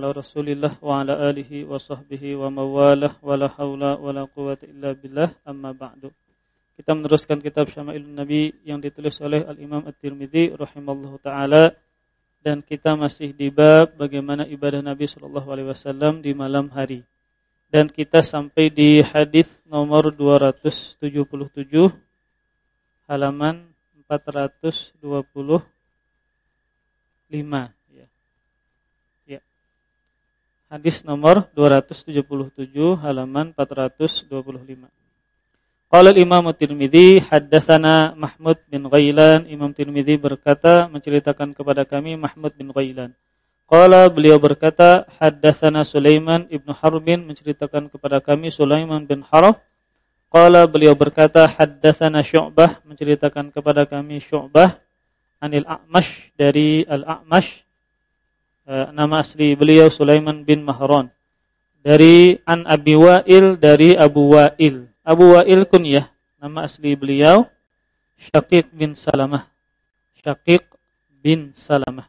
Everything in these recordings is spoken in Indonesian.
ala Rasulillah wa ala alihi wa sahbihi wa mawalah wa la haula wa la quwata illa billah amma ba'du. Kita meneruskan kitab Syama'ilun Nabi yang ditulis oleh Al-Imam At-Tirmidzi rahimallahu taala dan kita masih di bab bagaimana ibadah Nabi SAW alaihi wasallam di malam hari. Dan kita sampai di hadis nomor 277 halaman 425. Hadis nomor 277 halaman 425. Qala Imam Tirmizi haddatsana Mahmud bin Ghailan. Imam Tirmizi berkata menceritakan kepada kami Mahmud bin Ghailan. Qala beliau berkata haddatsana Sulaiman ibnu Harbin menceritakan kepada kami Sulaiman bin Harf Qala beliau berkata haddatsana Syu'bah menceritakan kepada kami Syu'bah anil A'mash dari Al-A'mash nama asli beliau Sulaiman bin Mahran dari An Abi Wa'il dari Abu Wa'il Abu Wa'il kunyah, nama asli beliau Syaqiq bin Salamah. Syaqiq bin Salamah.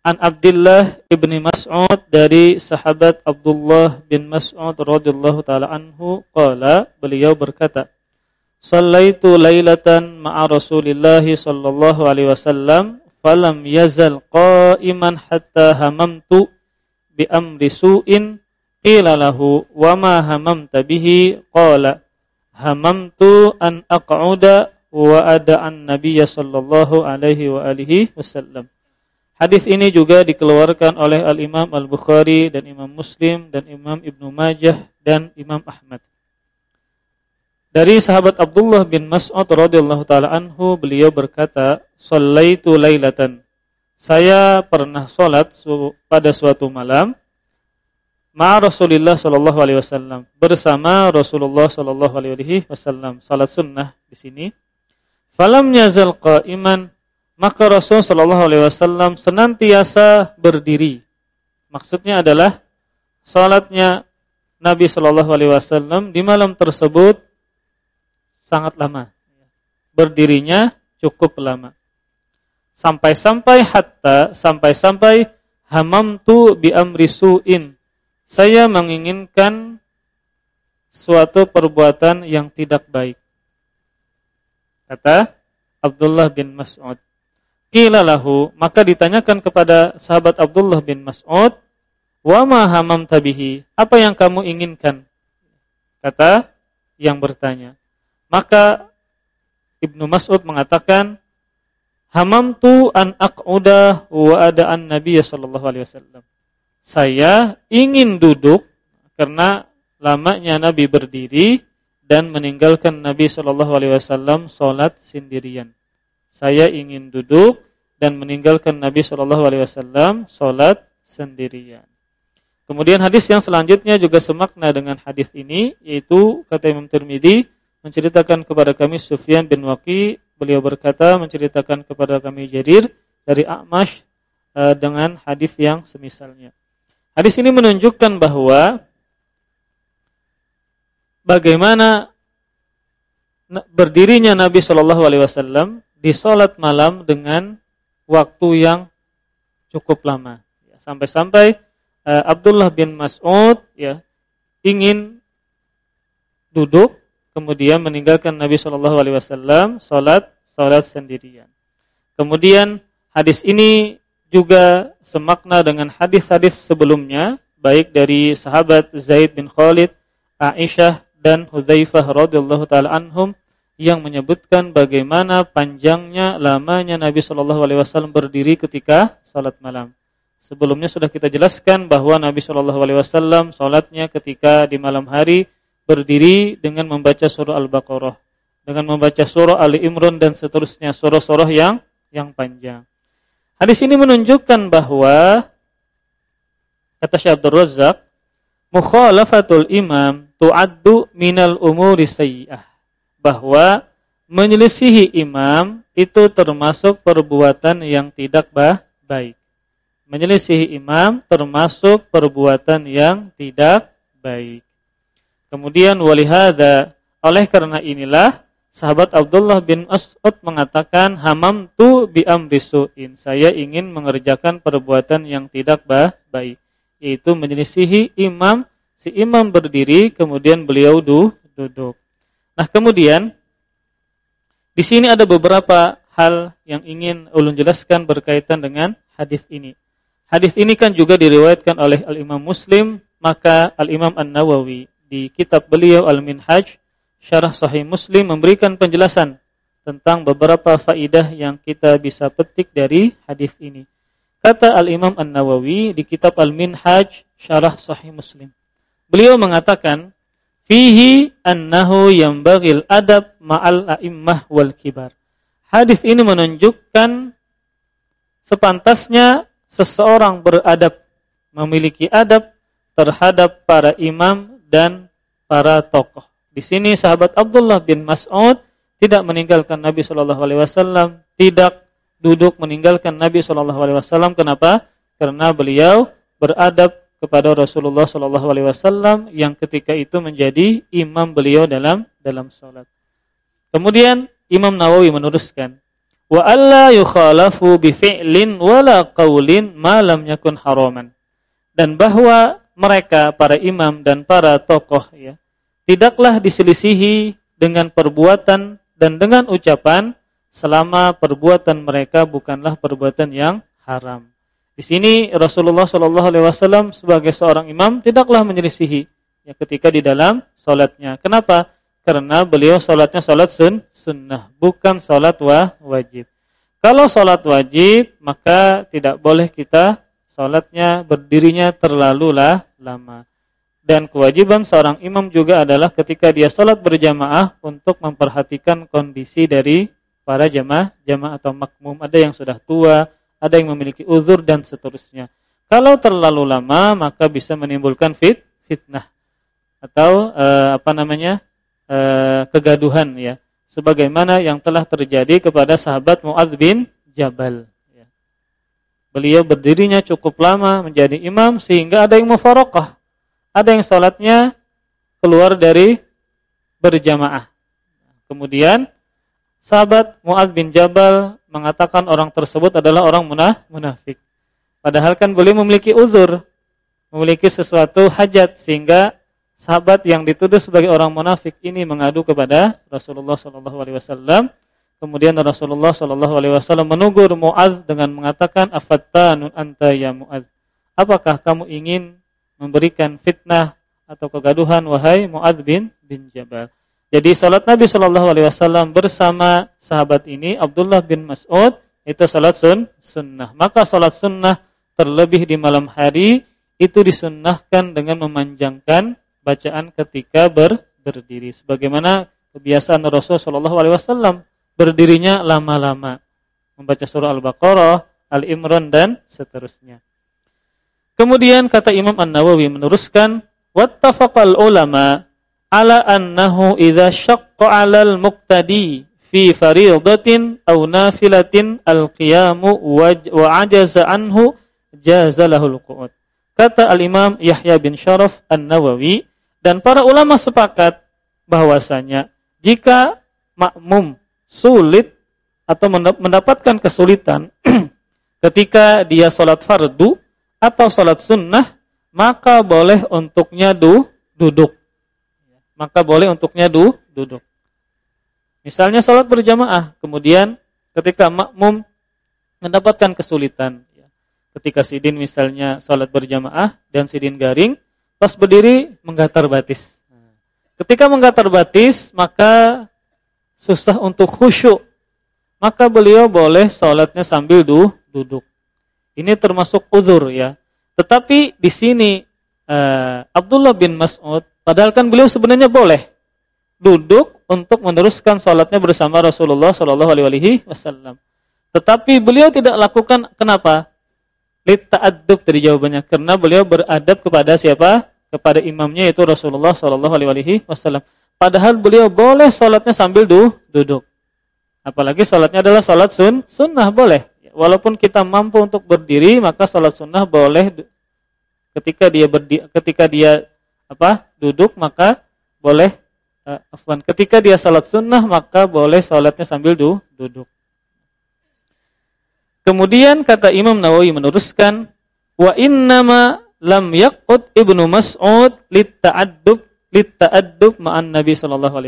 An Abdullah ibni Mas'ud dari sahabat Abdullah bin Mas'ud radhiyallahu taala anhu qala beliau berkata Sallaitu lailatan ma'a Rasulillah sallallahu alaihi wasallam falam yazal qa'iman hatta hamamtu bi amri su'in Qila lahu wa ma hamamta bihi qala hamamtu an aq'uda wa ada'an nabiyya sallallahu alaihi wa alihi wasallam. Hadis ini juga dikeluarkan oleh Al-Imam Al-Bukhari dan Imam Muslim dan Imam Ibnu Majah dan Imam Ahmad. Dari sahabat Abdullah bin Mas'ud radhiyallahu taala anhu beliau berkata, "Shallaitu lailatan." Saya pernah salat pada suatu malam ma Rasulullah sallallahu alaihi wasallam bersama Rasulullah sallallahu alaihi wasallam. Salat sunnah di sini. Falam yazal qa'iman maka Rasul sallallahu alaihi wasallam senantiasa berdiri. Maksudnya adalah salatnya Nabi sallallahu alaihi wasallam di malam tersebut sangat lama berdirinya cukup lama sampai-sampai hatta sampai-sampai hamamtu bi amri su'in saya menginginkan suatu perbuatan yang tidak baik. Kata Abdullah bin Mas'ud. Qila lahu, maka ditanyakan kepada sahabat Abdullah bin Mas'ud, "Wa ma hamamta bihi?" Apa yang kamu inginkan? Kata yang bertanya. Maka Ibnu Mas'ud mengatakan, "Hamamtu an aq'uda wa ada'an Nabiy sallallahu alaihi wasallam." saya ingin duduk karena lamanya Nabi berdiri dan meninggalkan Nabi Shallallahu Alaihi Wasallam sholat sendirian. Saya ingin duduk dan meninggalkan Nabi Shallallahu Alaihi Wasallam sholat sendirian. Kemudian hadis yang selanjutnya juga semakna dengan hadis ini, yaitu kata Imam Tirmidzi menceritakan kepada kami Sufyan bin Waqi, beliau berkata menceritakan kepada kami Jarir dari A'mash eh, dengan hadis yang semisalnya. Hadis ini menunjukkan bahwa bagaimana berdirinya Nabi Shallallahu Alaihi Wasallam di sholat malam dengan waktu yang cukup lama. Ya, sampai-sampai uh, Abdullah bin Mas'ud ya ingin duduk kemudian meninggalkan Nabi Shallallahu Alaihi Wasallam sholat sholat sendirian. Kemudian hadis ini juga semakna dengan hadis-hadis sebelumnya baik dari sahabat Zaid bin Khalid, Aisyah dan Hudzaifah radhiyallahu taala anhum yang menyebutkan bagaimana panjangnya lamanya Nabi Shallallahu alaihi wasallam berdiri ketika salat malam. Sebelumnya sudah kita jelaskan bahwa Nabi Shallallahu alaihi wasallam salatnya ketika di malam hari berdiri dengan membaca surah Al-Baqarah, dengan membaca surah Ali Imran dan seterusnya surah-surah yang yang panjang. Hadis ini menunjukkan bahwa kata Syekh Abdul Razzaq, mukhalafatul imam tu'addu minal umuri sayyi'ah. Bahwa menyelisihi imam itu termasuk perbuatan yang tidak baik. Menyelisihi imam termasuk perbuatan yang tidak baik. Kemudian walihada oleh karena inilah sahabat Abdullah bin Mas'ud mengatakan hamam tu bi amri su'in. Saya ingin mengerjakan perbuatan yang tidak baik. yaitu menyelisihi imam si imam berdiri kemudian beliau du, duduk. Nah, kemudian di sini ada beberapa hal yang ingin ulun jelaskan berkaitan dengan hadis ini. Hadis ini kan juga diriwayatkan oleh Al-Imam Muslim, maka Al-Imam An-Nawawi di kitab beliau Al-Minhaj Syarah Sahih Muslim memberikan penjelasan tentang beberapa faidah yang kita bisa petik dari hadis ini. Kata Al-Imam An-Nawawi di kitab Al-Minhaj Syarah Sahih Muslim. Beliau mengatakan fihi annahu yambagil adab ma'al a'immah wal kibar. Hadis ini menunjukkan sepantasnya seseorang beradab, memiliki adab terhadap para imam dan para tokoh. Di sini sahabat Abdullah bin Mas'ud tidak meninggalkan Nabi Shallallahu alaihi wasallam, tidak duduk meninggalkan Nabi Shallallahu alaihi wasallam. Kenapa? Karena beliau beradab kepada Rasulullah Shallallahu Alaihi Wasallam yang ketika itu menjadi imam beliau dalam dalam sholat. Kemudian Imam Nawawi meneruskan, wa alla yukhalafu bi fi'lin wala qaulin ma lam yakun haraman. Dan bahwa mereka para imam dan para tokoh ya tidaklah diselisihi dengan perbuatan dan dengan ucapan selama perbuatan mereka bukanlah perbuatan yang haram. Di sini Rasulullah Shallallahu Alaihi Wasallam sebagai seorang imam tidaklah menyelisihi ya ketika di dalam sholatnya. Kenapa? Karena beliau sholatnya sholat sun, sunnah, bukan sholat wa, wajib. Kalau sholat wajib, maka tidak boleh kita sholatnya berdirinya terlalu lah, lama. Dan kewajiban seorang imam juga adalah ketika dia sholat berjamaah untuk memperhatikan kondisi dari para jamaah, jamaah atau makmum. Ada yang sudah tua, ada yang memiliki uzur dan seterusnya. Kalau terlalu lama maka bisa menimbulkan fit fitnah atau uh, apa namanya? Uh, kegaduhan ya. Sebagaimana yang telah terjadi kepada sahabat Muadz bin Jabal. Beliau berdirinya cukup lama menjadi imam sehingga ada yang mufaraqah. Ada yang salatnya keluar dari berjamaah. Kemudian sahabat Muadz bin Jabal mengatakan orang tersebut adalah orang munah, munafik. Padahal kan boleh memiliki uzur, memiliki sesuatu hajat sehingga sahabat yang dituduh sebagai orang munafik ini mengadu kepada Rasulullah wasallam. Kemudian Rasulullah sallallahu alaihi wasallam menegur Muaz dengan mengatakan afattanun anta ya Muaz. Apakah kamu ingin memberikan fitnah atau kegaduhan wahai Muaz bin bin Jabal? Jadi salat Nabi Shallallahu alaihi wasallam bersama sahabat ini Abdullah bin Mas'ud itu salat sun sunnah. Maka salat sunnah terlebih di malam hari itu disunnahkan dengan memanjangkan bacaan ketika ber, berdiri sebagaimana kebiasaan Rasul Shallallahu alaihi wasallam berdirinya lama-lama membaca surah Al-Baqarah, Al-Imran dan seterusnya. Kemudian kata Imam An-Nawawi meneruskan wattafaqal ulama ala annahu idza syaqqa 'alal muqtadi fi fariidatin aw nafilatin al-qiyamu wa ajaza anhu jazalahul qu'ud. Kata al-Imam Yahya bin Syaraf An-Nawawi dan para ulama sepakat bahwasanya jika makmum sulit atau mendapatkan kesulitan ketika dia salat fardu atau salat sunnah maka boleh untuknya du, duduk maka boleh untuknya du, duduk. Misalnya sholat berjamaah, kemudian ketika makmum mendapatkan kesulitan, ya. ketika sidin misalnya sholat berjamaah dan sidin garing, pas berdiri menggatar batis. Ketika menggatar batis, maka susah untuk khusyuk. Maka beliau boleh sholatnya sambil du, duduk. Ini termasuk uzur ya. Tetapi di sini uh, Abdullah bin Mas'ud Padahal kan beliau sebenarnya boleh duduk untuk meneruskan sholatnya bersama Rasulullah Shallallahu Alaihi Wasallam. Tetapi beliau tidak lakukan kenapa? Litta'adub dari jawabannya karena beliau beradab kepada siapa? Kepada imamnya yaitu Rasulullah Shallallahu Alaihi Wasallam. Padahal beliau boleh sholatnya sambil du duduk. Apalagi sholatnya adalah sholat sun sunnah boleh. Walaupun kita mampu untuk berdiri maka sholat sunnah boleh ketika dia berdi ketika dia apa duduk maka boleh uh, ketika dia salat sunnah maka boleh salatnya sambil du, duduk. Kemudian kata Imam Nawawi meneruskan wa innama lam yaqut Ibnu Mas'ud litta'addub litta'addub ma'an Nabi sallallahu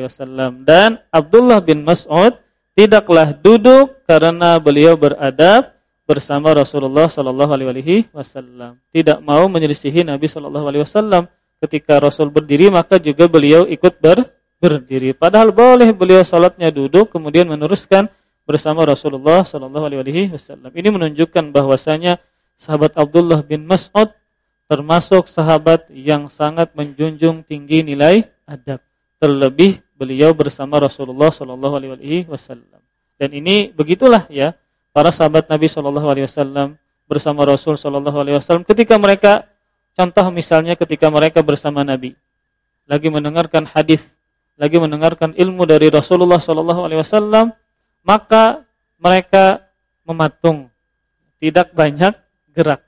dan Abdullah bin Mas'ud tidaklah duduk karena beliau beradab bersama Rasulullah sallallahu alaihi wasallam. Tidak mau menyelisihi Nabi sallallahu alaihi wasallam. Ketika Rasul berdiri maka juga beliau ikut ber, berdiri. Padahal boleh beliau salatnya duduk kemudian meneruskan bersama Rasulullah sallallahu alaihi wasallam. Ini menunjukkan bahwasanya sahabat Abdullah bin Mas'ud termasuk sahabat yang sangat menjunjung tinggi nilai adab. Terlebih beliau bersama Rasulullah sallallahu alaihi wasallam. Dan ini begitulah ya para sahabat Nabi Shallallahu Alaihi Wasallam bersama Rasul Shallallahu Alaihi Wasallam ketika mereka contoh misalnya ketika mereka bersama Nabi lagi mendengarkan hadis lagi mendengarkan ilmu dari Rasulullah Shallallahu Alaihi Wasallam maka mereka mematung tidak banyak gerak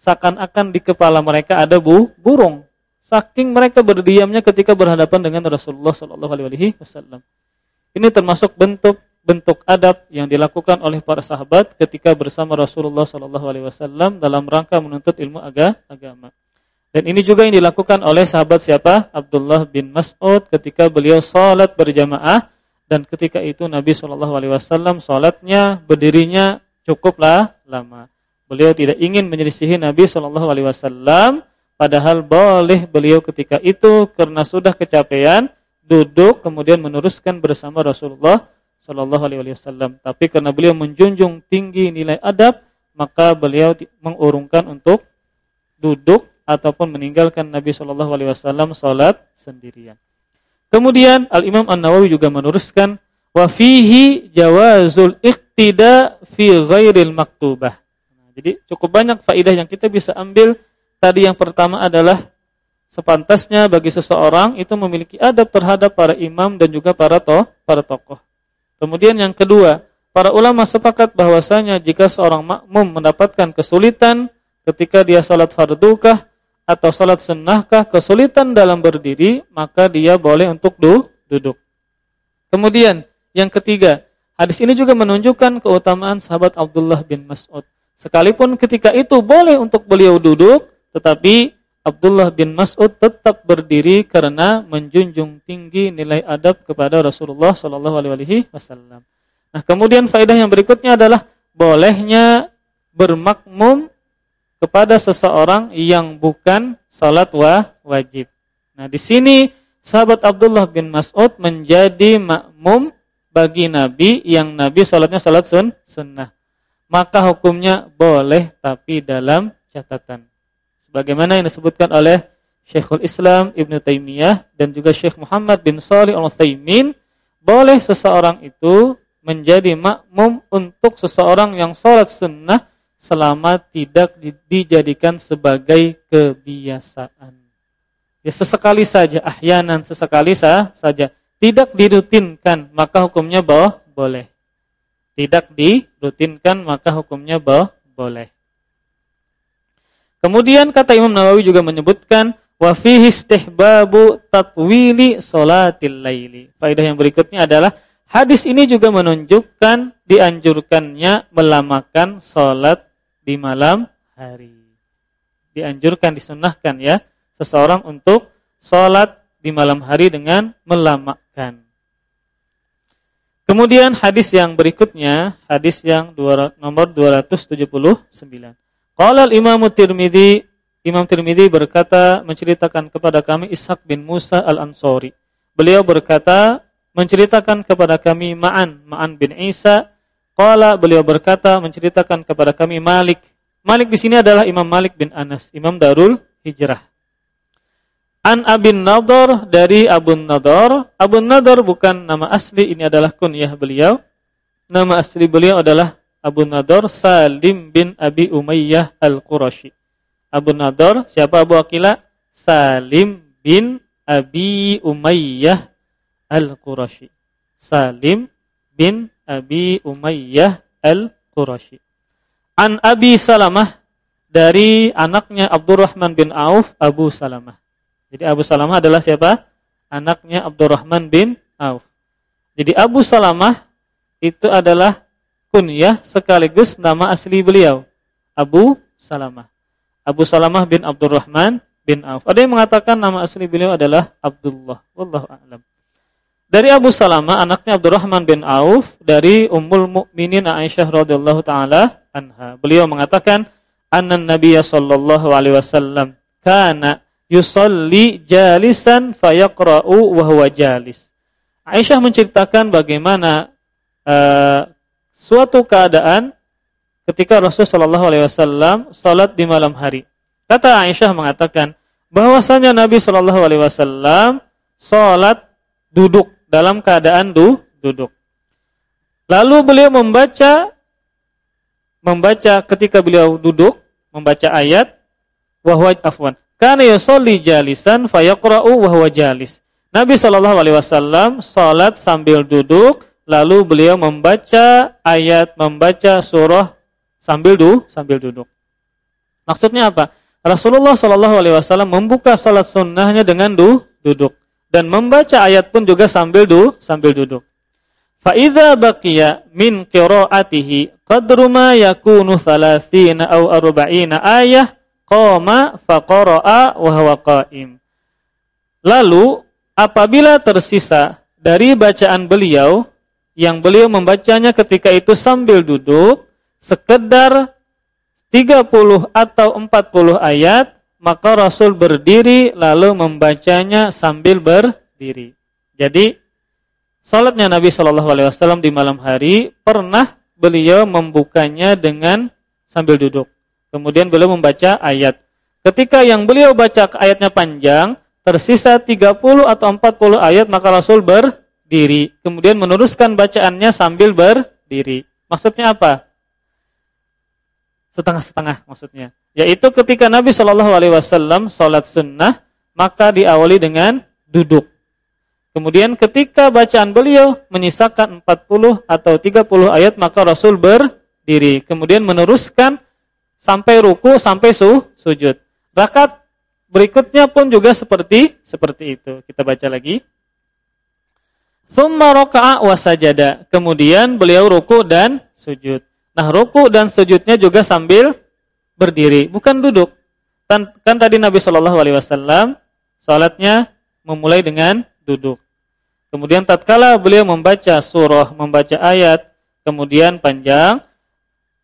seakan-akan di kepala mereka ada bu burung saking mereka berdiamnya ketika berhadapan dengan Rasulullah Shallallahu Alaihi Wasallam ini termasuk bentuk bentuk adab yang dilakukan oleh para sahabat ketika bersama Rasulullah sallallahu alaihi wasallam dalam rangka menuntut ilmu agama. Dan ini juga yang dilakukan oleh sahabat siapa? Abdullah bin Mas'ud ketika beliau salat berjamaah dan ketika itu Nabi sallallahu alaihi wasallam salatnya berdirinya cukuplah lama. Beliau tidak ingin menyelisihi Nabi sallallahu alaihi wasallam padahal boleh beliau ketika itu karena sudah kecapean duduk kemudian meneruskan bersama Rasulullah Shallallahu Alaihi Wasallam. Tapi karena beliau menjunjung tinggi nilai adab, maka beliau mengurungkan untuk duduk ataupun meninggalkan Nabi Shallallahu Alaihi Wasallam salat sendirian. Kemudian Al Imam An Nawawi juga meneruskan wa fihi jawazul iqtida fi ghairil maktubah. Jadi cukup banyak faidah yang kita bisa ambil. Tadi yang pertama adalah sepantasnya bagi seseorang itu memiliki adab terhadap para imam dan juga para toh, para tokoh. Kemudian yang kedua, para ulama sepakat bahwasanya jika seorang makmum mendapatkan kesulitan ketika dia salat fardukah atau salat sunnahkah, kesulitan dalam berdiri, maka dia boleh untuk du duduk. Kemudian yang ketiga, hadis ini juga menunjukkan keutamaan sahabat Abdullah bin Mas'ud. Sekalipun ketika itu boleh untuk beliau duduk, tetapi Abdullah bin Mas'ud tetap berdiri karena menjunjung tinggi nilai adab kepada Rasulullah sallallahu alaihi wasallam. Nah, kemudian faedah yang berikutnya adalah bolehnya bermakmum kepada seseorang yang bukan salat wa wajib. Nah, di sini sahabat Abdullah bin Mas'ud menjadi makmum bagi Nabi yang Nabi salatnya salat sun sunnah. Maka hukumnya boleh tapi dalam catatan sebagaimana yang disebutkan oleh Syekhul Islam Ibn Taimiyah dan juga Syekh Muhammad bin Shalih Al-Utsaimin, boleh seseorang itu menjadi makmum untuk seseorang yang sholat sunnah selama tidak dijadikan sebagai kebiasaan. Ya sesekali saja, ahyanan sesekali saja. Tidak dirutinkan, maka hukumnya boh, boleh. Tidak dirutinkan, maka hukumnya boleh. Kemudian kata Imam Nawawi juga menyebutkan wa fihi istihbabu tatwili salatil laili. Faedah yang berikutnya adalah hadis ini juga menunjukkan dianjurkannya melamakan salat di malam hari. Dianjurkan disunahkan ya seseorang untuk salat di malam hari dengan melamakan. Kemudian hadis yang berikutnya, hadis yang nomor 279. Qala al-Imam Tirmizi, Imam Tirmizi berkata menceritakan kepada kami Ishaq bin Musa al-Ansori. Beliau berkata menceritakan kepada kami Ma'an, Ma'an bin Isa. Qala beliau berkata menceritakan kepada kami Malik. Malik di sini adalah Imam Malik bin Anas, Imam Darul Hijrah. An Abin Nadar dari Abu Nadar. Abu Nadar bukan nama asli, ini adalah kunyah beliau. Nama asli beliau adalah Abu Nadar Salim bin Abi Umayyah Al-Qurashi. Abu Nadar siapa Abu Akila? Salim bin Abi Umayyah Al-Qurashi. Salim bin Abi Umayyah Al-Qurashi. An Abi Salamah dari anaknya Abdurrahman bin Auf Abu Salamah. Jadi Abu Salamah adalah siapa? Anaknya Abdurrahman bin Auf. Jadi Abu Salamah itu adalah kunyah sekaligus nama asli beliau, Abu Salamah. Abu Salamah bin Abdurrahman bin Auf. Ada yang mengatakan nama asli beliau adalah Abdullah. Wallahu a'lam. Dari Abu Salamah anaknya Abdurrahman bin Auf dari Ummul Mukminin Aisyah radhiyallahu taala anha. Beliau mengatakan anna Nabiy sallallahu alaihi wasallam kana yusalli jalisan fayaqra'u wa huwa jalis. Aisyah menceritakan bagaimana uh, suatu keadaan ketika Rasulullah sallallahu alaihi wasallam salat di malam hari. Kata Aisyah mengatakan bahwasanya Nabi sallallahu alaihi wasallam salat duduk dalam keadaan du, duduk. Lalu beliau membaca membaca ketika beliau duduk membaca ayat wahwa afwan kana yusalli jalisan fayaqra'u wahwa jalis. Nabi sallallahu alaihi wasallam salat sambil duduk lalu beliau membaca ayat membaca surah sambil du sambil duduk. Maksudnya apa? Rasulullah Shallallahu Alaihi Wasallam membuka salat sunnahnya dengan du, duduk dan membaca ayat pun juga sambil du, sambil duduk. Faiza baqiya min qiraatihi qadru ma yakunu thalathina aw arba'ina ayah qama faqara'a wa. Lalu apabila tersisa dari bacaan beliau yang beliau membacanya ketika itu sambil duduk sekedar 30 atau 40 ayat, maka Rasul berdiri lalu membacanya sambil berdiri. Jadi salatnya Nabi Shallallahu alaihi wasallam di malam hari pernah beliau membukanya dengan sambil duduk. Kemudian beliau membaca ayat. Ketika yang beliau baca ayatnya panjang, tersisa 30 atau 40 ayat maka Rasul berdiri. Kemudian meneruskan bacaannya sambil berdiri. Maksudnya apa? setengah-setengah maksudnya. Yaitu ketika Nabi Shallallahu alaihi wasallam salat sunnah maka diawali dengan duduk. Kemudian ketika bacaan beliau menyisakan 40 atau 30 ayat maka Rasul berdiri. Kemudian meneruskan sampai ruku sampai su, sujud. Rakaat berikutnya pun juga seperti seperti itu. Kita baca lagi. Tsumma raka'a wa sajada. Kemudian beliau ruku dan sujud. Nah, ruku dan sujudnya juga sambil berdiri, bukan duduk. Kan, kan tadi Nabi Shallallahu alaihi wasallam salatnya memulai dengan duduk. Kemudian tatkala beliau membaca surah, membaca ayat, kemudian panjang,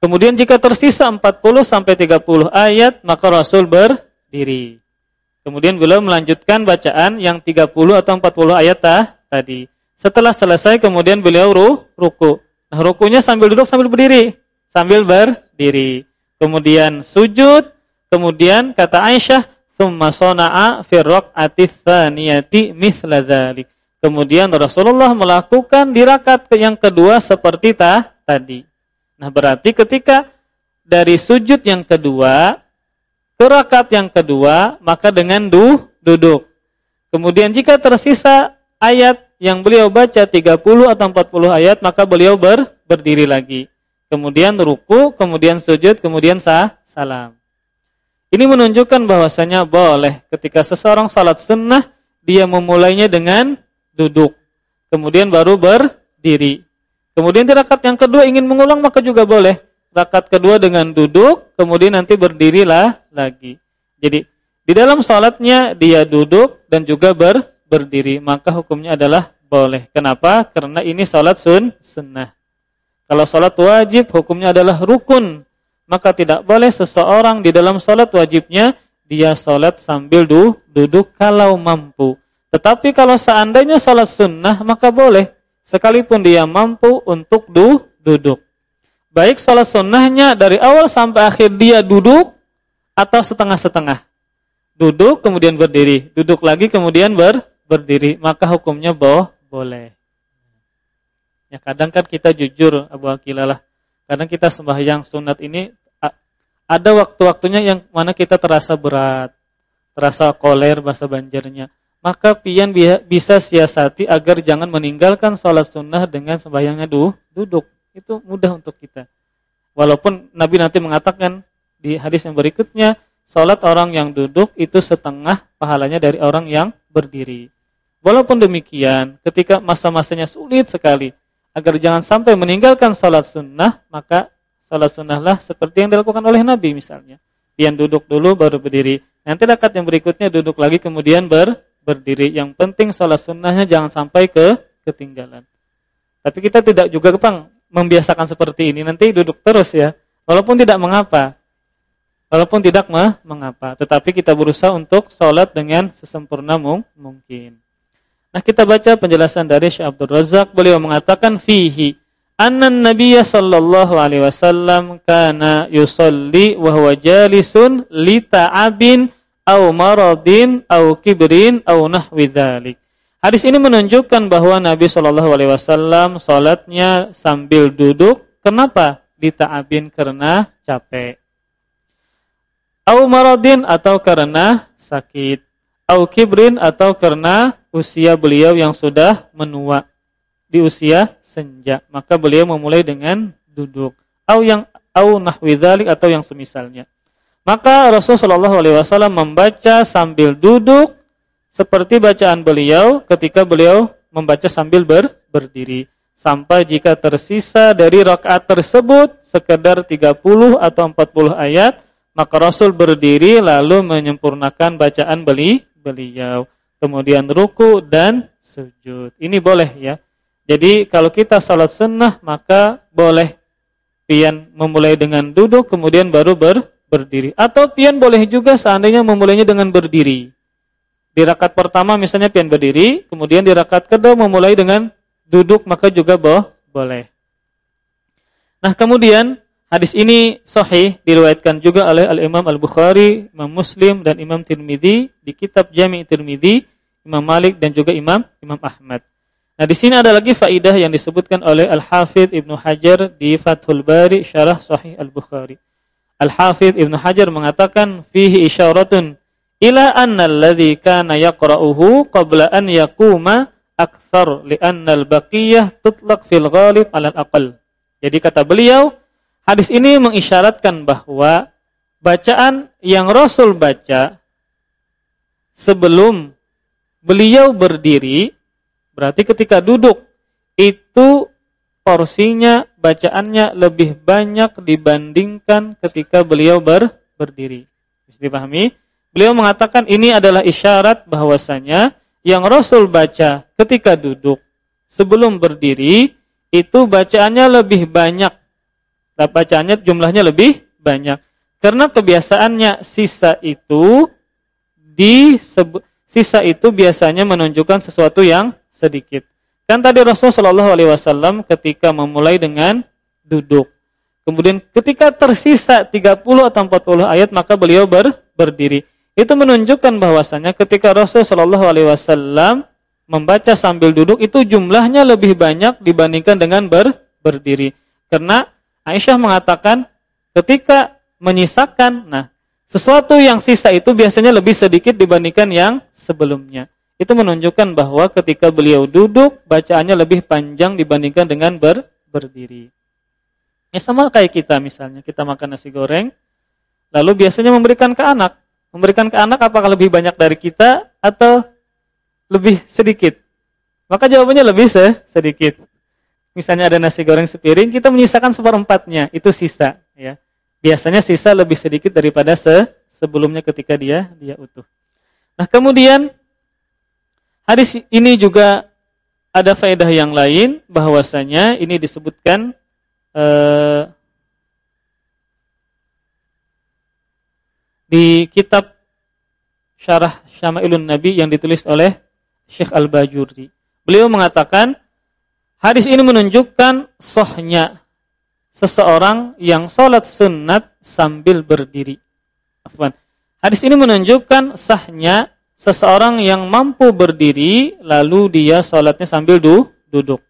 kemudian jika tersisa 40 sampai 30 ayat, maka Rasul berdiri. Kemudian beliau melanjutkan bacaan yang 30 atau 40 ayat tadi. Setelah selesai kemudian beliau ruku. Nah, rukunya sambil duduk sambil berdiri, sambil berdiri. Kemudian sujud, kemudian kata Aisyah, "Tsumma sana'a fi raq'ati tsaniyati mithla dzalik." Kemudian Rasulullah melakukan di rakaat yang kedua seperti ta, tadi. Nah, berarti ketika dari sujud yang kedua ke rakaat yang kedua, maka dengan du, duduk. Kemudian jika tersisa ayat yang beliau baca 30 atau 40 ayat, maka beliau ber, berdiri lagi. Kemudian ruku, kemudian sujud, kemudian sah, salam. Ini menunjukkan bahwasanya boleh ketika seseorang salat sunnah, dia memulainya dengan duduk. Kemudian baru berdiri. Kemudian di rakaat yang kedua ingin mengulang maka juga boleh. Rakaat kedua dengan duduk, kemudian nanti berdirilah lagi. Jadi di dalam salatnya dia duduk dan juga ber, berdiri, maka hukumnya adalah boleh. Kenapa? Karena ini salat sun sunnah. Kalau salat wajib hukumnya adalah rukun, maka tidak boleh seseorang di dalam salat wajibnya dia salat sambil du, duduk kalau mampu. Tetapi kalau seandainya salat sunnah maka boleh sekalipun dia mampu untuk du, duduk. Baik salat sunnahnya dari awal sampai akhir dia duduk atau setengah-setengah. Duduk kemudian berdiri, duduk lagi kemudian ber, berdiri, maka hukumnya boh, boleh. Ya kadang kan kita jujur Abu Akilalah. Kadang kita sembahyang sunat ini ada waktu-waktunya yang mana kita terasa berat, terasa koler bahasa Banjarnya. Maka pian bisa siasati agar jangan meninggalkan sholat sunnah dengan sembahyangnya du, duduk. Itu mudah untuk kita. Walaupun Nabi nanti mengatakan di hadis yang berikutnya, sholat orang yang duduk itu setengah pahalanya dari orang yang berdiri. Walaupun demikian, ketika masa-masanya sulit sekali, agar jangan sampai meninggalkan salat sunnah, maka salat sunnahlah seperti yang dilakukan oleh Nabi misalnya. pian duduk dulu baru berdiri. Nanti rakaat yang berikutnya duduk lagi kemudian ber, berdiri. Yang penting sholat sunnahnya jangan sampai ke ketinggalan. Tapi kita tidak juga kepang membiasakan seperti ini. Nanti duduk terus ya. Walaupun tidak mengapa. Walaupun tidak mah, mengapa. Tetapi kita berusaha untuk sholat dengan sesempurna mungkin. Nah kita baca penjelasan dari Syekh Abdul Razak. Beliau mengatakan fihi anna Nabiya sallallahu alaihi wasallam kana yusalli wa huwa jalisun li ta'abin aw maradin aw kibrin aw nahwi dzalik. Hadis ini menunjukkan bahwa Nabi sallallahu alaihi wasallam salatnya sambil duduk. Kenapa? Li ta'abin karena capek. Aw maradin atau karena sakit. Aw kibrin atau karena usia beliau yang sudah menua di usia senja. Maka beliau memulai dengan duduk. Au yang au nahwi dzalik atau yang semisalnya. Maka Rasulullah Shallallahu alaihi wasallam membaca sambil duduk seperti bacaan beliau ketika beliau membaca sambil ber, berdiri. Sampai jika tersisa dari rakaat tersebut sekedar 30 atau 40 ayat, maka Rasul berdiri lalu menyempurnakan bacaan beli beliau. Kemudian ruku dan sujud. Ini boleh ya. Jadi kalau kita salat sunnah maka boleh pian memulai dengan duduk kemudian baru ber, berdiri. Atau pian boleh juga seandainya memulainya dengan berdiri. Di rakaat pertama misalnya pian berdiri, kemudian di rakaat kedua memulai dengan duduk maka juga boh, boleh. Nah kemudian hadis ini sahih diriwayatkan juga oleh Al-Imam Al-Bukhari, Imam Muslim dan Imam Tirmidzi di kitab Jami' Tirmidzi, Imam Malik dan juga Imam Imam Ahmad. Nah, di sini ada lagi faidah yang disebutkan oleh Al-Hafidh Ibnu Hajar di Fathul Bari Syarah Sahih Al-Bukhari. Al-Hafidh Ibnu Hajar mengatakan fihi isyaratun ila anna alladhi kana yaqra'uhu qabla an yaquma akthar li'anna al-baqiyah tutlaq fil ghalib 'ala al-aqal. Jadi kata beliau, hadis ini mengisyaratkan bahwa bacaan yang Rasul baca sebelum beliau berdiri Berarti ketika duduk itu porsinya bacaannya lebih banyak dibandingkan ketika beliau ber, berdiri. Bisa dipahami? Beliau mengatakan ini adalah isyarat bahwasanya yang Rasul baca ketika duduk sebelum berdiri itu bacaannya lebih banyak. Bacaannya jumlahnya lebih banyak. Karena kebiasaannya sisa itu di sisa itu biasanya menunjukkan sesuatu yang sedikit. Kan tadi Rasulullah Shallallahu Alaihi Wasallam ketika memulai dengan duduk. Kemudian ketika tersisa 30 atau 40 ayat maka beliau ber, berdiri. Itu menunjukkan bahwasanya ketika Rasulullah Shallallahu Alaihi Wasallam membaca sambil duduk itu jumlahnya lebih banyak dibandingkan dengan ber, berdiri. Karena Aisyah mengatakan ketika menyisakan, nah sesuatu yang sisa itu biasanya lebih sedikit dibandingkan yang sebelumnya. Itu menunjukkan bahwa ketika beliau duduk, bacaannya lebih panjang dibandingkan dengan ber, berdiri. Ya sama kayak kita misalnya, kita makan nasi goreng, lalu biasanya memberikan ke anak. Memberikan ke anak apakah lebih banyak dari kita atau lebih sedikit? Maka jawabannya lebih se sedikit. Misalnya ada nasi goreng sepiring, kita menyisakan seperempatnya, itu sisa. ya. Biasanya sisa lebih sedikit daripada se sebelumnya ketika dia dia utuh. Nah kemudian Hadis ini juga ada faedah yang lain bahwasanya ini disebutkan uh, di kitab Syarah Syama'ilun Nabi yang ditulis oleh Syekh Al-Bajuri. Beliau mengatakan hadis ini menunjukkan sohnya seseorang yang sholat sunat sambil berdiri. Afwan. Hadis ini menunjukkan sahnya seseorang yang mampu berdiri lalu dia sholatnya sambil du, duduk.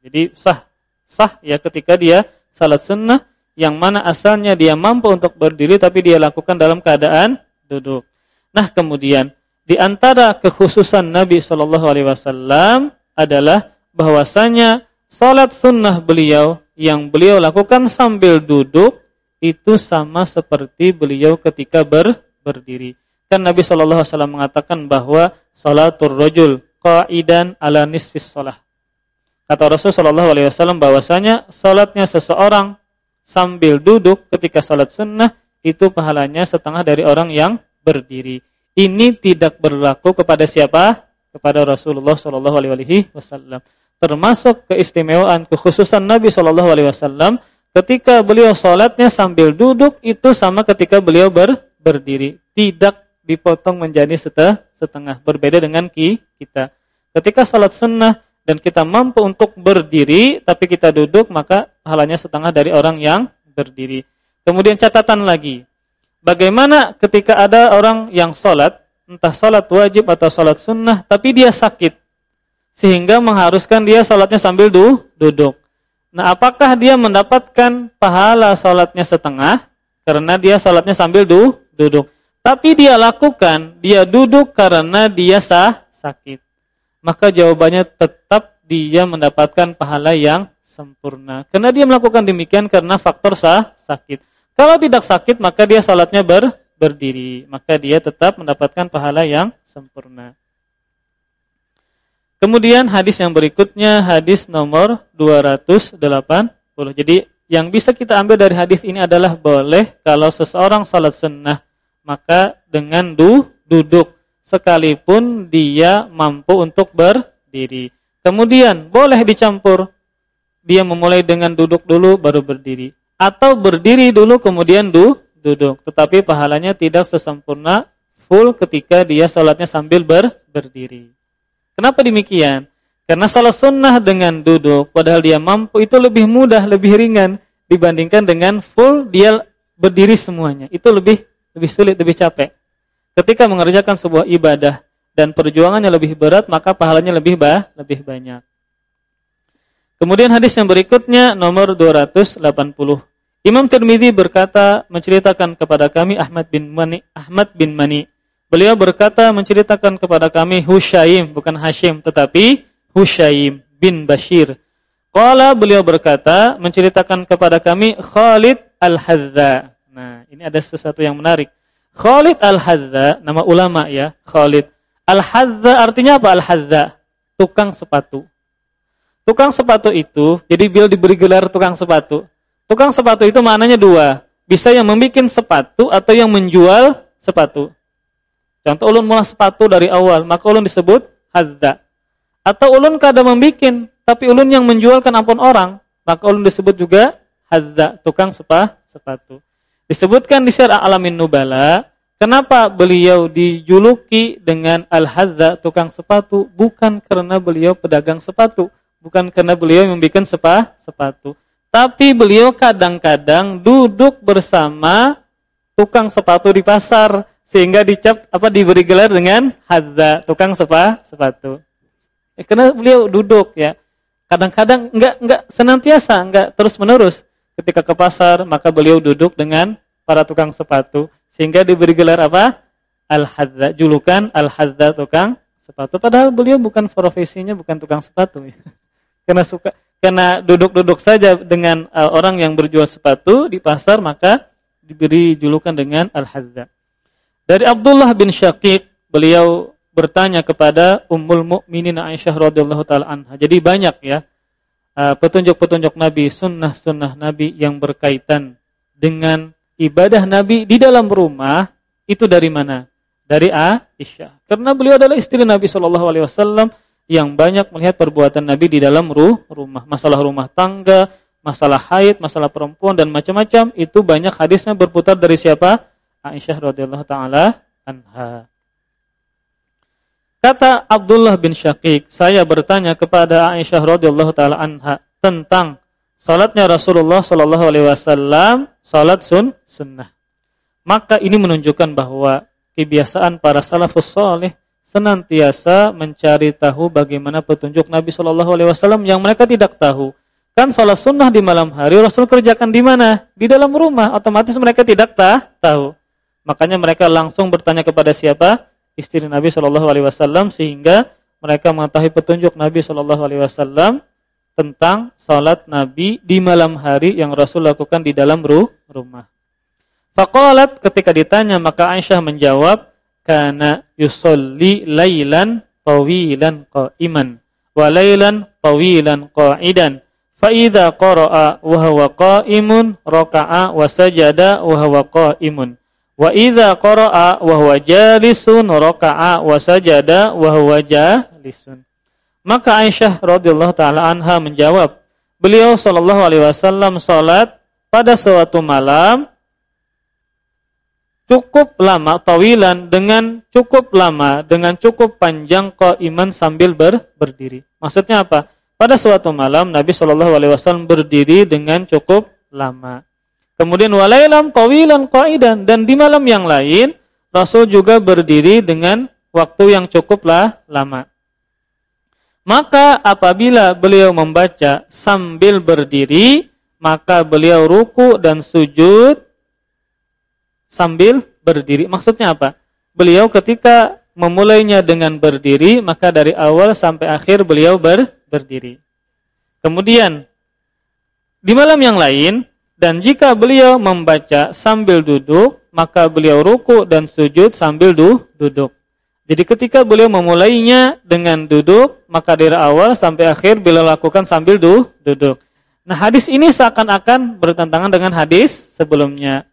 Jadi sah sah ya ketika dia salat sunnah yang mana asalnya dia mampu untuk berdiri tapi dia lakukan dalam keadaan duduk. Nah, kemudian di antara kekhususan Nabi Shallallahu alaihi wasallam adalah bahwasanya salat sunnah beliau yang beliau lakukan sambil duduk itu sama seperti beliau ketika ber, berdiri. Kan Nabi Shallallahu alaihi wasallam mengatakan bahwa salatul rajul qa'idan ala nisfis shalah. Kata Rasul Shallallahu alaihi wasallam bahwasanya salatnya seseorang sambil duduk ketika salat sunnah itu pahalanya setengah dari orang yang berdiri. Ini tidak berlaku kepada siapa? Kepada Rasulullah Shallallahu alaihi wasallam. Termasuk keistimewaan kekhususan Nabi Shallallahu alaihi wasallam ketika beliau sholatnya sambil duduk itu sama ketika beliau ber, berdiri. Tidak dipotong menjadi setengah. Berbeda dengan kita. Ketika sholat sunnah dan kita mampu untuk berdiri tapi kita duduk maka pahalanya setengah dari orang yang berdiri. Kemudian catatan lagi. Bagaimana ketika ada orang yang sholat, entah sholat wajib atau sholat sunnah, tapi dia sakit. Sehingga mengharuskan dia sholatnya sambil du duduk. Nah apakah dia mendapatkan pahala sholatnya setengah? Karena dia sholatnya sambil du duduk. Tapi dia lakukan, dia duduk karena dia sah sakit. Maka jawabannya tetap dia mendapatkan pahala yang sempurna. Karena dia melakukan demikian karena faktor sah sakit. Kalau tidak sakit maka dia salatnya ber, berdiri, maka dia tetap mendapatkan pahala yang sempurna. Kemudian hadis yang berikutnya hadis nomor 280. Jadi yang bisa kita ambil dari hadis ini adalah boleh kalau seseorang salat sunnah maka dengan du, duduk. Sekalipun dia mampu untuk berdiri. Kemudian boleh dicampur. Dia memulai dengan duduk dulu baru berdiri. Atau berdiri dulu kemudian du, duduk. Tetapi pahalanya tidak sesempurna full ketika dia salatnya sambil ber, berdiri. Kenapa demikian? Karena salat sunnah dengan duduk padahal dia mampu itu lebih mudah lebih ringan dibandingkan dengan full dia berdiri semuanya. Itu lebih lebih sulit lebih capek ketika mengerjakan sebuah ibadah dan perjuangannya lebih berat maka pahalanya lebih bah, lebih banyak Kemudian hadis yang berikutnya nomor 280. Imam Tirmizi berkata menceritakan kepada kami Ahmad bin Mani Ahmad bin Mani. Beliau berkata menceritakan kepada kami Husyaim bukan Hashim tetapi Husyaim bin Bashir. Qala beliau berkata menceritakan kepada kami Khalid Al-Hadza. Nah, ini ada sesuatu yang menarik. Khalid Al-Hadza nama ulama ya, Khalid. Al-Hadza artinya apa Al-Hadza? Tukang sepatu. Tukang sepatu itu, jadi beliau diberi gelar tukang sepatu. Tukang sepatu itu maknanya dua. Bisa yang membuat sepatu atau yang menjual sepatu. Contoh ulun mulai sepatu dari awal, maka ulun disebut hadza. Atau ulun kada membuat, tapi ulun yang menjualkan ampun orang, maka ulun disebut juga hadza, tukang sepa, sepatu. Disebutkan di Syiar Alamin Nubala, kenapa beliau dijuluki dengan al-hadza, tukang sepatu, bukan karena beliau pedagang sepatu, bukan karena beliau membuat sepa, sepatu. Tapi beliau kadang-kadang duduk bersama tukang sepatu di pasar sehingga dicap apa diberi gelar dengan hadza, tukang sepa, sepatu. Eh, karena beliau duduk ya. Kadang-kadang enggak enggak senantiasa, enggak terus-menerus. Ketika ke pasar, maka beliau duduk dengan para tukang sepatu sehingga diberi gelar apa? Al-Hadza, julukan Al-Hadza tukang sepatu. Padahal beliau bukan profesinya bukan tukang sepatu. Ya karena suka karena duduk-duduk saja dengan uh, orang yang berjual sepatu di pasar maka diberi julukan dengan al-hadza. Dari Abdullah bin Syaqiq beliau bertanya kepada Ummul Mukminin Aisyah radhiyallahu taala anha. Jadi banyak ya petunjuk-petunjuk Nabi, sunnah-sunnah Nabi yang berkaitan dengan ibadah Nabi di dalam rumah itu dari mana? Dari Aisyah. Karena beliau adalah istri Nabi sallallahu alaihi wasallam yang banyak melihat perbuatan Nabi di dalam ruh, rumah, masalah rumah tangga, masalah haid, masalah perempuan dan macam-macam itu banyak hadisnya berputar dari siapa? Aisyah radhiyallahu taala anha. Kata Abdullah bin Syaqiq, saya bertanya kepada Aisyah radhiyallahu taala anha tentang salatnya Rasulullah sallallahu alaihi wasallam, salat sun sunnah. Maka ini menunjukkan bahwa kebiasaan para salafus saleh senantiasa mencari tahu bagaimana petunjuk Nabi Shallallahu Alaihi Wasallam yang mereka tidak tahu. Kan sholat sunnah di malam hari Rasul kerjakan di mana? Di dalam rumah. Otomatis mereka tidak tahu. Makanya mereka langsung bertanya kepada siapa? Istri Nabi Shallallahu Alaihi Wasallam sehingga mereka mengetahui petunjuk Nabi Shallallahu Alaihi Wasallam tentang sholat Nabi di malam hari yang Rasul lakukan di dalam rumah. Fakolat ketika ditanya maka Aisyah menjawab, kana yusolli lailan tawilan qa'iman wa lailan tawilan qa'idan fa idza qara'a wa huwa qa'imun raka'a wa sajada qa'imun wa idza qara'a wa huwa jalisun raka'a wa sajada wa huwa jalisun maka Aisyah radhiyallahu taala anha menjawab beliau sallallahu alaihi wasallam salat pada suatu malam cukup lama tawilan dengan cukup lama dengan cukup panjang iman sambil ber, berdiri. Maksudnya apa? Pada suatu malam Nabi Shallallahu alaihi wasallam berdiri dengan cukup lama. Kemudian walailam tawilan qaidan dan di malam yang lain Rasul juga berdiri dengan waktu yang cukuplah lama. Maka apabila beliau membaca sambil berdiri, maka beliau ruku dan sujud sambil berdiri. Maksudnya apa? Beliau ketika memulainya dengan berdiri, maka dari awal sampai akhir beliau ber, berdiri. Kemudian di malam yang lain dan jika beliau membaca sambil duduk, maka beliau ruku dan sujud sambil du, duduk. Jadi ketika beliau memulainya dengan duduk, maka dari awal sampai akhir beliau lakukan sambil du, duduk. Nah, hadis ini seakan-akan bertentangan dengan hadis sebelumnya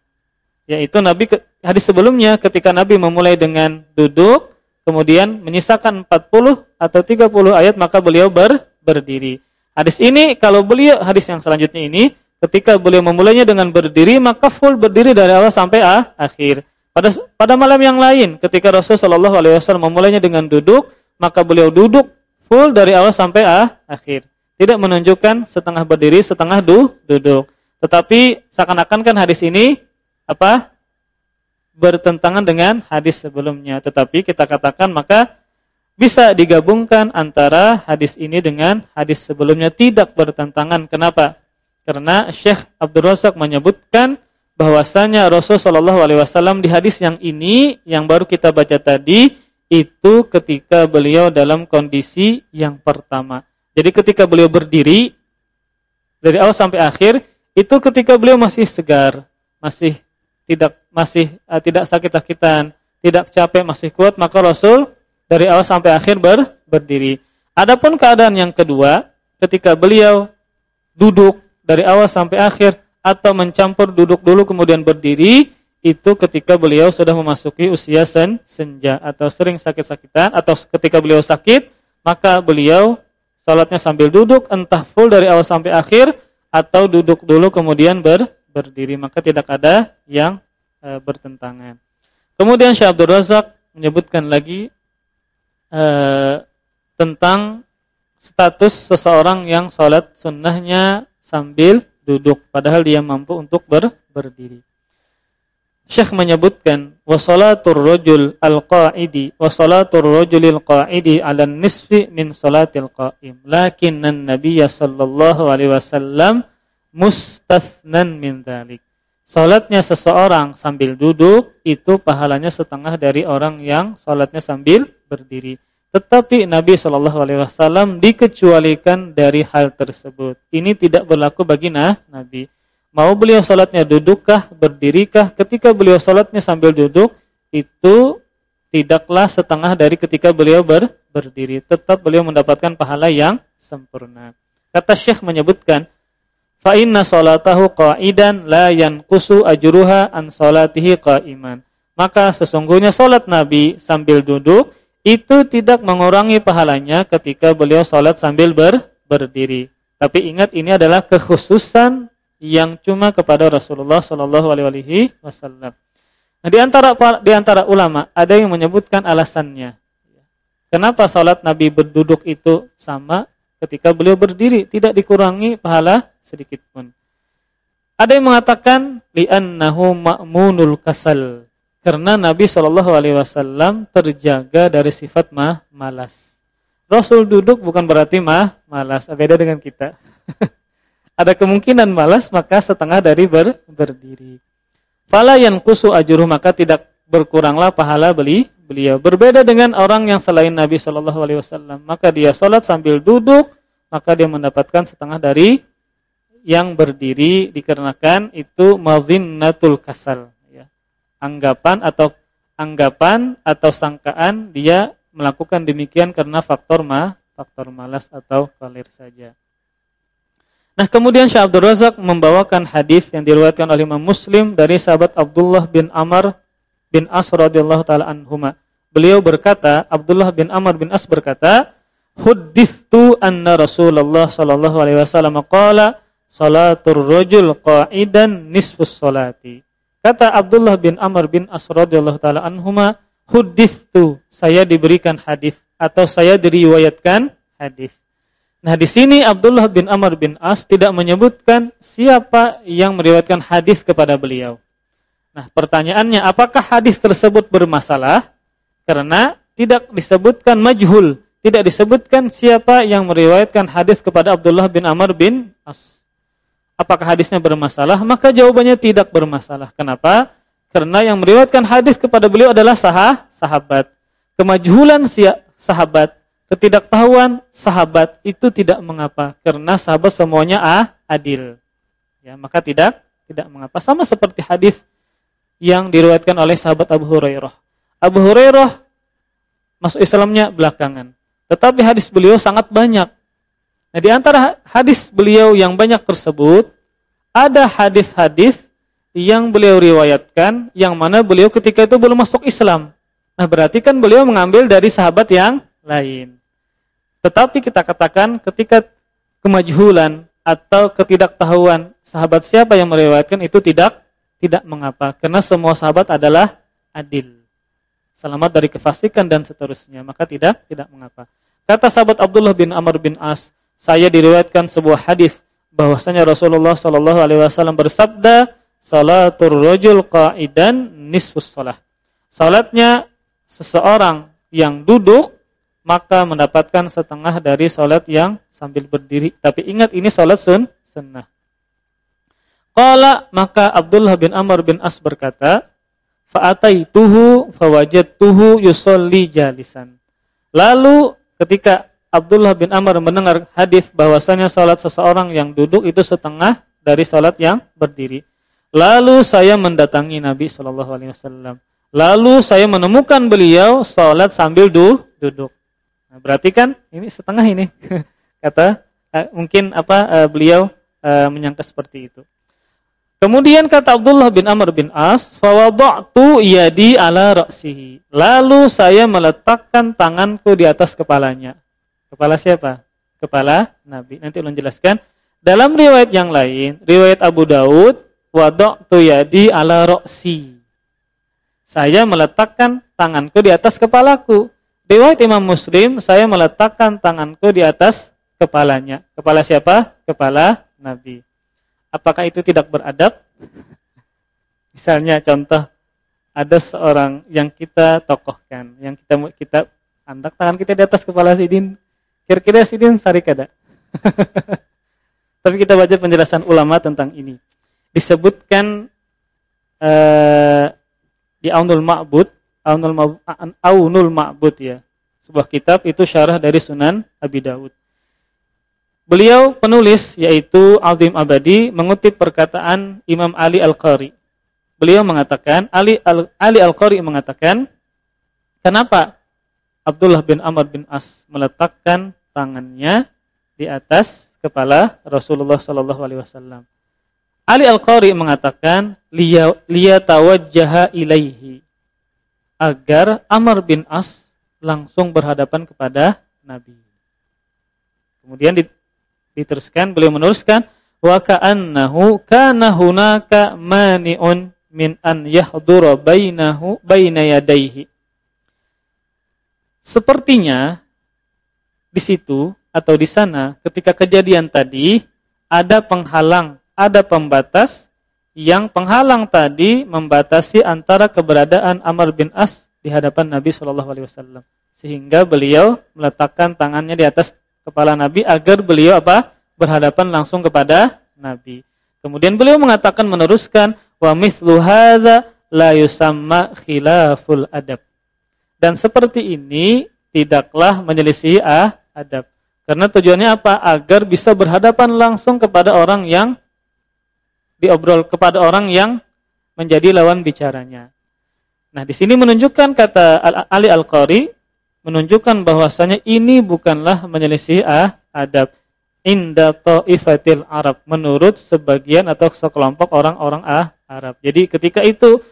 yaitu Nabi hadis sebelumnya ketika Nabi memulai dengan duduk kemudian menyisakan 40 atau 30 ayat maka beliau ber, berdiri. Hadis ini kalau beliau hadis yang selanjutnya ini ketika beliau memulainya dengan berdiri maka full berdiri dari awal sampai ah, akhir. Pada pada malam yang lain ketika Rasul Shallallahu alaihi wasallam memulainya dengan duduk maka beliau duduk full dari awal sampai ah, akhir. Tidak menunjukkan setengah berdiri, setengah du, duduk. Tetapi seakan-akan kan hadis ini apa? bertentangan dengan hadis sebelumnya. Tetapi kita katakan maka bisa digabungkan antara hadis ini dengan hadis sebelumnya tidak bertentangan. Kenapa? Karena Syekh Abdul Razak menyebutkan bahwasanya Rasul Shallallahu alaihi wasallam di hadis yang ini yang baru kita baca tadi itu ketika beliau dalam kondisi yang pertama. Jadi ketika beliau berdiri dari awal sampai akhir itu ketika beliau masih segar, masih tidak masih uh, tidak sakit-sakitan, tidak capek, masih kuat, maka Rasul dari awal sampai akhir ber, berdiri. Adapun keadaan yang kedua, ketika beliau duduk dari awal sampai akhir atau mencampur duduk dulu kemudian berdiri, itu ketika beliau sudah memasuki usia sen, senja atau sering sakit-sakitan atau ketika beliau sakit, maka beliau salatnya sambil duduk entah full dari awal sampai akhir atau duduk dulu kemudian ber, berdiri maka tidak ada yang e, bertentangan. Kemudian Syekh Abdul Razak menyebutkan lagi e, tentang status seseorang yang sholat sunnahnya sambil duduk padahal dia mampu untuk ber, berdiri. Syekh menyebutkan wasalatur rajul al-qa'idi wasalatur rajulil qa'idi 'ala nisfi min salatil qa'im lakinnan nabiyya sallallahu alaihi wasallam mustathnan min dzalik. Salatnya seseorang sambil duduk itu pahalanya setengah dari orang yang salatnya sambil berdiri. Tetapi Nabi Shallallahu alaihi wasallam dikecualikan dari hal tersebut. Ini tidak berlaku bagi nah, Nabi. Mau beliau salatnya dudukkah, berdirikah? Ketika beliau salatnya sambil duduk itu tidaklah setengah dari ketika beliau ber, berdiri. Tetap beliau mendapatkan pahala yang sempurna. Kata Syekh menyebutkan fa inna salatahu qa'idan la yanqusu ajruha an salatihi qa'iman. Maka sesungguhnya salat Nabi sambil duduk itu tidak mengurangi pahalanya ketika beliau salat sambil ber, berdiri. Tapi ingat ini adalah kekhususan yang cuma kepada Rasulullah sallallahu alaihi wasallam. Nah, di antara di antara ulama ada yang menyebutkan alasannya. Kenapa salat Nabi berduduk itu sama ketika beliau berdiri tidak dikurangi pahala sedikit pun. Ada yang mengatakan li'annahu ma'munul kasal. Karena Nabi Shallallahu alaihi wasallam terjaga dari sifat mah malas. Rasul duduk bukan berarti mah malas, beda dengan kita. Ada kemungkinan malas maka setengah dari ber, berdiri. Fala yang kusu ajruh maka tidak berkuranglah pahala beli beliau. Berbeda dengan orang yang selain Nabi Shallallahu alaihi wasallam, maka dia salat sambil duduk, maka dia mendapatkan setengah dari yang berdiri dikarenakan itu mazinnatul kasal. Anggapan atau anggapan atau sangkaan dia melakukan demikian karena faktor ma, faktor malas atau kalir saja. Nah, kemudian Syekh Abdul Razak membawakan hadis yang diriwayatkan oleh Imam Muslim dari sahabat Abdullah bin Amr bin As radhiyallahu taala anhuma. Beliau berkata, Abdullah bin Amr bin As berkata, "Huddithu anna Rasulullah sallallahu alaihi wasallam qala salatur rajul qa'idan nisfus salati." Kata Abdullah bin Amr bin As taala anhuma, "Huddithu, saya diberikan hadis atau saya diriwayatkan hadis." Nah, di sini Abdullah bin Amr bin As tidak menyebutkan siapa yang meriwayatkan hadis kepada beliau. Nah, pertanyaannya apakah hadis tersebut bermasalah? Karena tidak disebutkan majhul, tidak disebutkan siapa yang meriwayatkan hadis kepada Abdullah bin Amr bin As. Apakah hadisnya bermasalah? Maka jawabannya tidak bermasalah. Kenapa? Karena yang meriwayatkan hadis kepada beliau adalah sah sahabat. Kemajhulan sahabat ketidaktahuan sahabat itu tidak mengapa karena sahabat semuanya ah, adil. Ya, maka tidak tidak mengapa sama seperti hadis yang diriwayatkan oleh sahabat Abu Hurairah. Abu Hurairah masuk Islamnya belakangan. Tetapi hadis beliau sangat banyak. Nah, di antara hadis beliau yang banyak tersebut ada hadis-hadis yang beliau riwayatkan yang mana beliau ketika itu belum masuk Islam. Nah, berarti kan beliau mengambil dari sahabat yang lain. Tetapi kita katakan ketika kemajhulan atau ketidaktahuan sahabat siapa yang meriwayatkan itu tidak tidak mengapa karena semua sahabat adalah adil. Selamat dari kefasikan dan seterusnya, maka tidak tidak mengapa. Kata sahabat Abdullah bin Amr bin As, saya diriwayatkan sebuah hadis bahwasanya Rasulullah Shallallahu alaihi wasallam bersabda, "Salatul rajul qa'idan nisfus shalah." Salatnya seseorang yang duduk maka mendapatkan setengah dari sholat yang sambil berdiri. Tapi ingat ini sholat sun, sunnah. Qala maka Abdullah bin Amr bin As berkata, fa'ataituhu fawajadtuhu yusolli jalisan. Lalu ketika Abdullah bin Amr mendengar hadis bahwasanya salat seseorang yang duduk itu setengah dari salat yang berdiri. Lalu saya mendatangi Nabi Shallallahu alaihi wasallam. Lalu saya menemukan beliau salat sambil duduk. Nah, berarti kan ini setengah ini. Kata uh, mungkin apa uh, beliau uh, menyangka seperti itu. Kemudian kata Abdullah bin Amr bin As, "Fawada'tu yadi ala ra'sihi." Lalu saya meletakkan tanganku di atas kepalanya. Kepala siapa? Kepala Nabi. Nanti ulun jelaskan. Dalam riwayat yang lain, riwayat Abu Daud, "Wada'tu yadi ala ra'si." Saya meletakkan tanganku di atas kepalaku. Riwayat Imam Muslim, saya meletakkan tanganku di atas kepalanya. Kepala siapa? Kepala Nabi. Apakah itu tidak beradab? Misalnya contoh ada seorang yang kita tokohkan, yang kita kita andak tangan kita di atas kepala Sidin. Kira-kira Sidin sari kada? Tapi kita baca penjelasan ulama tentang ini. Disebutkan uh, di Aunul Ma'bud Aunul Ma'bud, Aunul Ma'bud ya. Sebuah kitab itu syarah dari Sunan Abi Dawud. Beliau penulis yaitu Azim Abadi mengutip perkataan Imam Ali Al-Qari. Beliau mengatakan Ali Al Ali Al-Qari mengatakan kenapa Abdullah bin Amr bin As meletakkan tangannya di atas kepala Rasulullah sallallahu alaihi wasallam. Ali Al-Qari mengatakan liya tawajjaha ilaihi agar Amr bin As langsung berhadapan kepada Nabi. Kemudian diteruskan beliau meneruskan wa ka'annahu kana hunaka mani'un min an yahdura bainahu baina yadayhi. Sepertinya di situ atau di sana ketika kejadian tadi ada penghalang, ada pembatas yang penghalang tadi membatasi antara keberadaan Amr bin As di hadapan Nabi Shallallahu alaihi wasallam sehingga beliau meletakkan tangannya di atas kepala Nabi agar beliau apa? berhadapan langsung kepada Nabi. Kemudian beliau mengatakan meneruskan wa mithlu hadza la yusamma khilaful adab. Dan seperti ini tidaklah menyelisih ah, adab. Karena tujuannya apa? Agar bisa berhadapan langsung kepada orang yang diobrol kepada orang yang menjadi lawan bicaranya. Nah, di sini menunjukkan kata Ali Al-Qari menunjukkan bahwasanya ini bukanlah menyelisih ah, adab. inda ta'ifatil Arab menurut sebagian atau sekelompok orang-orang ah Arab. Jadi ketika itu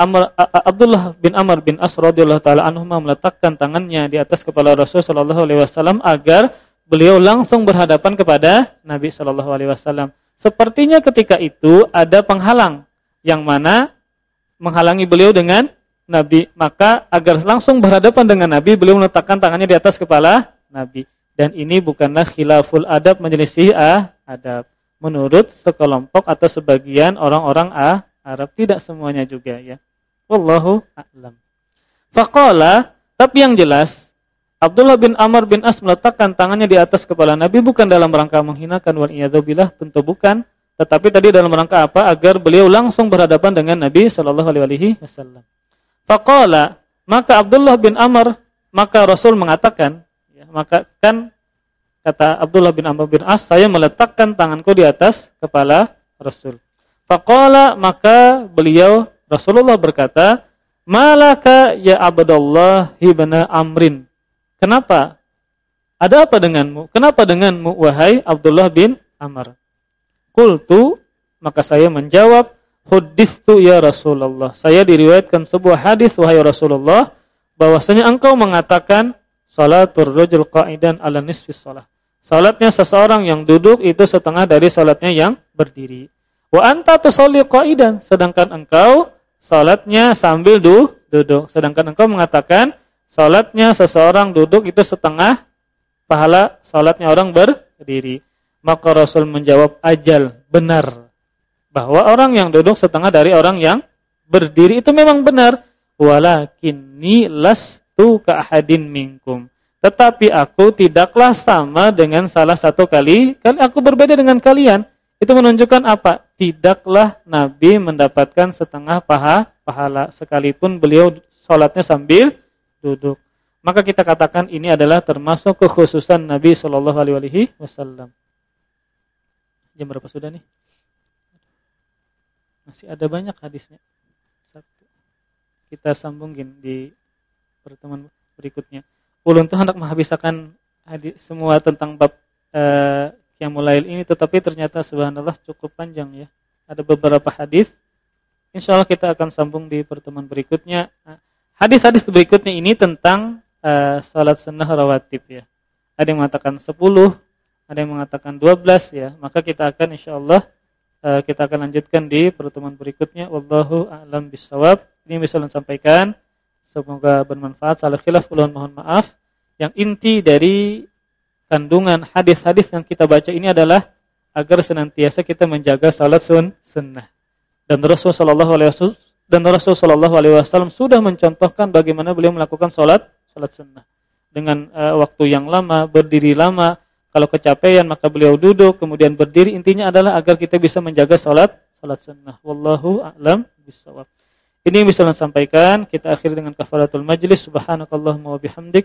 Amr, Abdullah bin Amr bin As radhiyallahu taala anhu meletakkan tangannya di atas kepala Rasul sallallahu alaihi wasallam agar beliau langsung berhadapan kepada Nabi sallallahu alaihi wasallam. Sepertinya ketika itu ada penghalang yang mana menghalangi beliau dengan Nabi. Maka agar langsung berhadapan dengan Nabi, beliau meletakkan tangannya di atas kepala Nabi. Dan ini bukanlah khilaful adab menyelisih ah, adab. Menurut sekelompok atau sebagian orang-orang ah, Arab. Tidak semuanya juga ya. Wallahu a'lam. Faqala, tapi yang jelas Abdullah bin Amr bin As meletakkan tangannya di atas kepala Nabi bukan dalam rangka menghinakan wal iyadzubillah, tentu bukan, tetapi tadi dalam rangka apa? Agar beliau langsung berhadapan dengan Nabi sallallahu alaihi wasallam. Faqala, maka Abdullah bin Amr, maka Rasul mengatakan, ya, maka kan kata Abdullah bin Amr bin As, saya meletakkan tanganku di atas kepala Rasul. Faqala, maka beliau Rasulullah berkata, "Malaka ya Abdullah ibn Amrin?" Kenapa? Ada apa denganmu? Kenapa denganmu wahai Abdullah bin Amr? Qultu maka saya menjawab, "Huddithu ya Rasulullah." Saya diriwayatkan sebuah hadis wahai Rasulullah bahwasanya engkau mengatakan salatul rajul qa'idan ala nisfis shalah. Salatnya seseorang yang duduk itu setengah dari salatnya yang berdiri. Wa anta tusalli qa'idan, sedangkan engkau salatnya sambil du, duduk. Sedangkan engkau mengatakan Salatnya seseorang duduk itu setengah pahala salatnya orang berdiri. Maka Rasul menjawab ajal, benar. Bahwa orang yang duduk setengah dari orang yang berdiri itu memang benar. Walakinni lastu ka ahadin minkum. Tetapi aku tidaklah sama dengan salah satu kali, kali aku berbeda dengan kalian. Itu menunjukkan apa? Tidaklah Nabi mendapatkan setengah paha pahala sekalipun beliau sholatnya sambil duduk. Maka kita katakan ini adalah termasuk kekhususan Nabi Shallallahu Alaihi Wasallam. Jam berapa sudah nih? Masih ada banyak hadisnya. Satu. Kita sambungin di pertemuan berikutnya. Ulun tuh hendak menghabiskan hadis semua tentang bab uh, Qiyamul ini tetapi ternyata subhanallah cukup panjang ya. Ada beberapa hadis. Insyaallah kita akan sambung di pertemuan berikutnya. Hadis-hadis berikutnya ini tentang uh, salat sunnah rawatib ya. Ada yang mengatakan 10, ada yang mengatakan 12 ya. Maka kita akan insyaallah uh, kita akan lanjutkan di pertemuan berikutnya. Wallahu a'lam bishawab. Ini bisa sampaikan. Semoga bermanfaat. Salah khilaf mohon maaf. Yang inti dari kandungan hadis-hadis yang kita baca ini adalah agar senantiasa kita menjaga salat sun sunnah. Dan Rasulullah sallallahu alaihi wasallam dan Rasul Shallallahu Alaihi Wasallam sudah mencontohkan bagaimana beliau melakukan sholat sholat sunnah dengan uh, waktu yang lama, berdiri lama. Kalau kecapean maka beliau duduk, kemudian berdiri. Intinya adalah agar kita bisa menjaga sholat sholat sunnah. Wallahu a'lam bishawab. Ini yang bisa saya sampaikan. Kita akhiri dengan kafaratul majlis. Subhanakallahumma wa bihamdik.